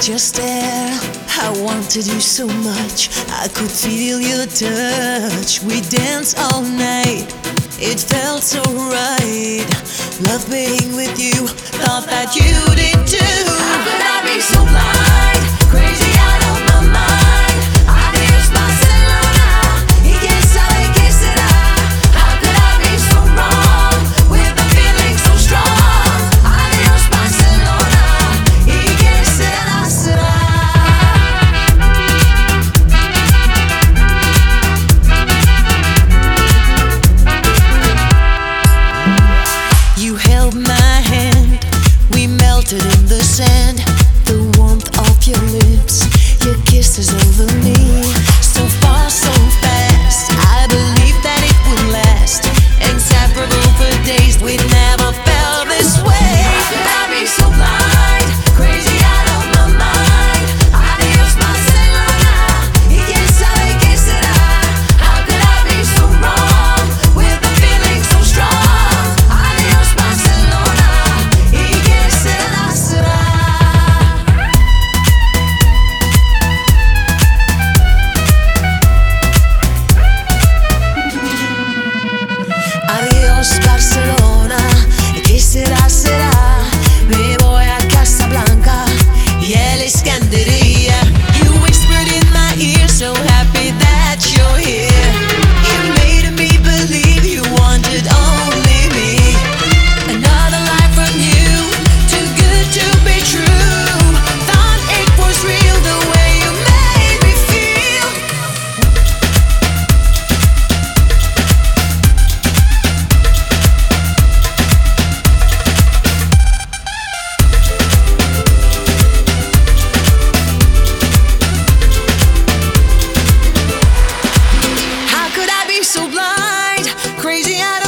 just there. I wanted you so much, I could feel your touch. We danced all night, it felt so right. Love being with you, thought that you did too. held my hand. We melted in the sand, the warmth of your lips, your kisses over me. buscarse dinheiro.